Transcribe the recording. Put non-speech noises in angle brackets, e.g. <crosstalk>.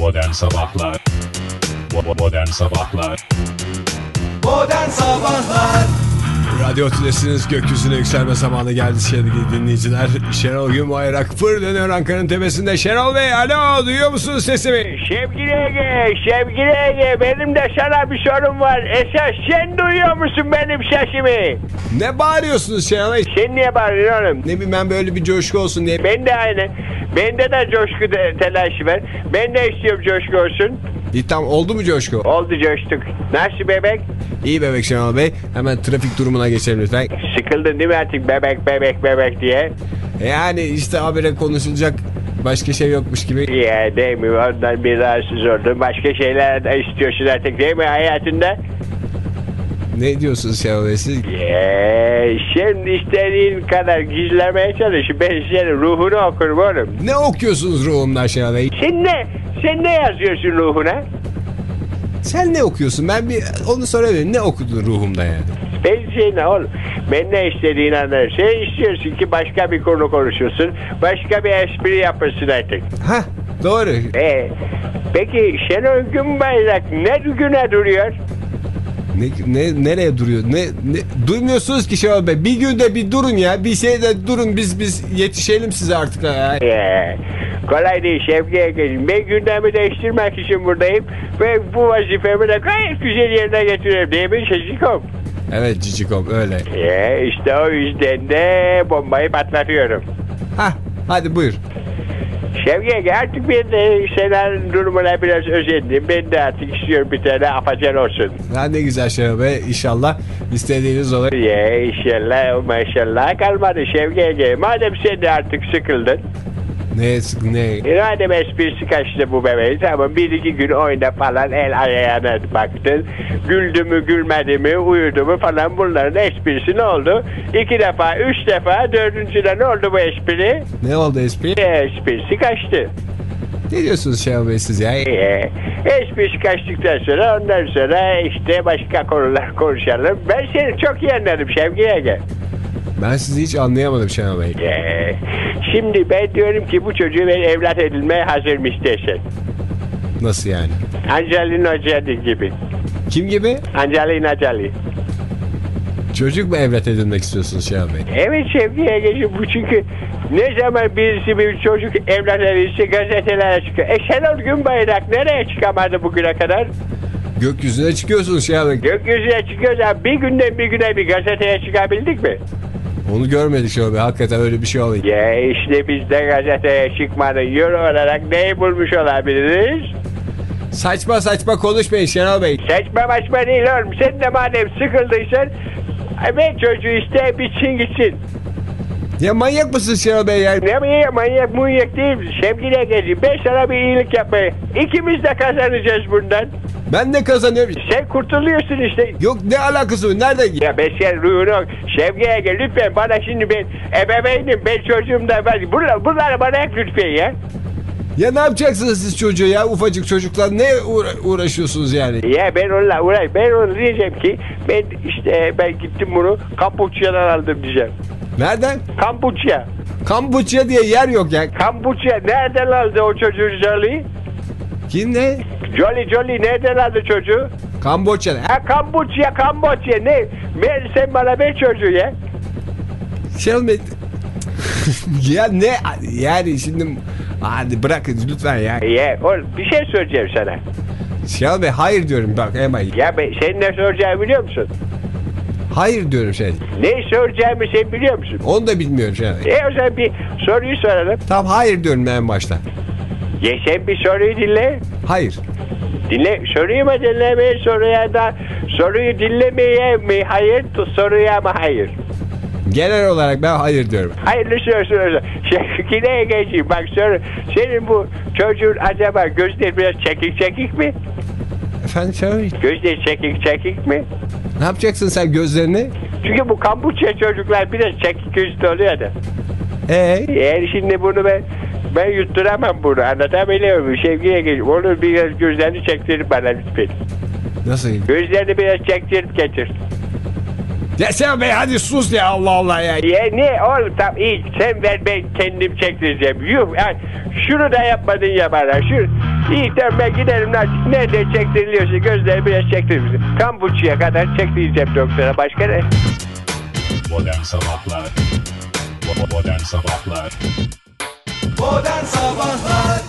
Modern Sabahlar Modern Sabahlar Modern Sabahlar Radyo Tülesi'niz gökyüzüne yükselme zamanı geldi sevgili dinleyiciler. Şenol Günbayrak fırlanıyor Ankara'nın tepesinde. Şenol Bey alo duyuyor musunuz sesimi? Sevgili Ege, sevgili Ege benim de sana bir sorum var. Esas sen duyuyor musun benim sesimi? Ne bağırıyorsunuz Şenol Bey? Sen niye bağırıyorsun oğlum? Ne bileyim ben böyle bir coşku olsun diye. Ben de aynı. Bende de coşku de, telaşı var. Ben de istiyorum coşku olsun. İyi tamam oldu mu coşku? Oldu coştuk. Nasıl bebek? İyi bebek Şenol Bey. Hemen trafik durumuna geçelim lütfen. Sıkıldın değil mi artık bebek bebek bebek diye? Yani işte habere konuşulacak başka şey yokmuş gibi. Ya değil mi? Ondan bir rahatsız oldum. Başka şeyler de istiyorsun artık değil mi hayatında? Ne Bey siz? Ya, sen istediğin kadar gizlemeye çalış. Ben senin ruhunu okurum oğlum. Ne okuyorsunuz ruhumdan Bey? Sen ne? Sen ne yazıyorsun ruhuna? Sen ne okuyorsun? Ben bir onu sorabilirim. Ne okudun ruhumda yani? Ben şey ne oğlum? Ben ne istediğini anlarım. Sen istiyorsun ki başka bir konu konuşulsun. Başka bir espri yapılsın artık. Ha doğru. Ee, peki Şenol Günbayrak ne güne duruyor? Ne, ne, nereye duruyor? Ne, ne, duymuyorsunuz ki Şenol Bey. Bir günde bir durun ya. Bir şeyde durun. Biz biz yetişelim size artık. Ya. Ee, kolay değil Şevki Ege'ciğim. Ben gündemi değiştirmek için buradayım. Ve bu vazifemi de gayet güzel yerine getiriyorum. Değil mi Şeşikom? Evet Cicikom öyle. Ee, işte o yüzden de bombayı patlatıyorum. Ha hadi buyur. Şevki Ege artık ben de senin durumuna biraz özendim. Ben de artık istiyorum bir tane afacan olsun. Ha, ne güzel Şenol Bey. İnşallah istediğiniz olur. Ya inşallah maşallah kalmadı Şevki Ege. Madem sen de artık sıkıldın. Ne ne? E, madem esprisi kaçtı bu bebeğin tamam bir iki gün oyna falan el ayağına baktın. Güldü mü gülmedi mi uyudu mu falan bunların esprisi ne oldu? İki defa üç defa dördüncüde ne oldu bu espri? Ne oldu espri? E, esprisi kaçtı. Ne diyorsunuz Şenol Bey siz ya? E, esprisi kaçtıktan sonra ondan sonra işte başka konular konuşalım. Ben seni çok iyi anladım Şevki Ege. Ben sizi hiç anlayamadım Şenol Bey. E, şimdi ben diyorum ki bu çocuğu ben evlat edilmeye hazırmış desen. Nasıl yani? Angelina Jolie gibi. Kim gibi? Angelina Jolie. Çocuk mu evlat edinmek istiyorsunuz Şenol Bey? Evet Şevki Ege'ciğim bu çünkü ne zaman birisi bir çocuk evlat edilse gazetelere çıkıyor. E Şenol Günbayrak nereye çıkamadı bugüne kadar? Gökyüzüne çıkıyorsunuz Şenol Bey. Gökyüzüne çıkıyoruz ama bir günden bir güne bir gazeteye çıkabildik mi? Onu görmedik Bey. Hakikaten öyle bir şey oluyor. Ya işte biz de gazeteye çıkmadı. Euro olarak neyi bulmuş olabiliriz? Saçma saçma konuşmayın Şenol Bey. Saçma maçma değil oğlum. Sen de madem sıkıldıysan ben çocuğu iste bitsin gitsin. Ya manyak mısın Şenol Bey ya? Ne manyak manyak manyak değil. Sevgili Ege'ciğim ben sana bir iyilik yapmayı. İkimiz de kazanacağız bundan. Ben de kazanıyorum. Sen kurtuluyorsun işte. Yok ne alakası var? Nereden? Ya ben sen ruhunu Sevgi Ege lütfen bana şimdi ben ebeveynim ben çocuğum da ben bunlar, bunları bana hep lütfen ya. Ya ne yapacaksınız siz çocuğu ya? Ufacık çocuklar ne uğra- uğraşıyorsunuz yani? Ya ben onunla uğraş ben onu diyeceğim ki ben işte ben gittim bunu Kampuçya'dan aldım diyeceğim. Nereden? Kampuçya. Kambuçya diye yer yok ya. Kampuçya nereden aldı o çocuğu Jolly? Kim ne? Jolly Jolly nereden aldı çocuğu? Kamboçya. Ha, Kampuçya Kamboçya ne? Ben, sen bana ver çocuğu ya. Şenol Bey. <laughs> ya ne? Yani şimdi... Hadi bırakın lütfen ya. Ya oğlum bir şey soracağım sana. Şenol Bey hayır diyorum bak hemen. Ya ben, sen ne soracağımı biliyor musun? Hayır diyorum şey. Ne soracağımı sen biliyor musun? Onu da bilmiyorum Bey. E o zaman bir soruyu soralım. Tamam hayır diyorum en başta. Ya sen bir soruyu dinle. Hayır. Dinle soruyu mu dinlemeye soruya da soruyu dinlemeye mi hayır soruya mı hayır? Genel olarak ben hayır diyorum. Hayırlısı olsun olsun. Şevkine <laughs> geçeyim. Bak soru. Senin bu çocuğun acaba gözleri biraz çekik çekik mi? Efendim Bey? Gözleri çekik çekik mi? Ne yapacaksın sen gözlerini? Çünkü bu kambuçya çocuklar biraz çekik gözlü oluyor da. Ee? Eğer şimdi bunu ben ben yutturamam bunu anlatabiliyor muyum? Şevkiye geçeyim. Onu biraz gözlerini çektirip bana lütfen. Nasıl? Gözlerini biraz çektirip getir. Ya Şenol Bey hadi sus ya Allah Allah ya. Ya ne oğlum tam iyi sen ver ben kendim çektireceğim. Yuh ya, şunu da yapmadın ya bana. Şu, İyi ben giderim artık. Nerede çektiriliyorsa gözleri biraz çektirir. Kambuçya kadar çektireceğim doktora. Başka ne? Modern Sabahlar Bo- Modern Sabahlar Modern Sabahlar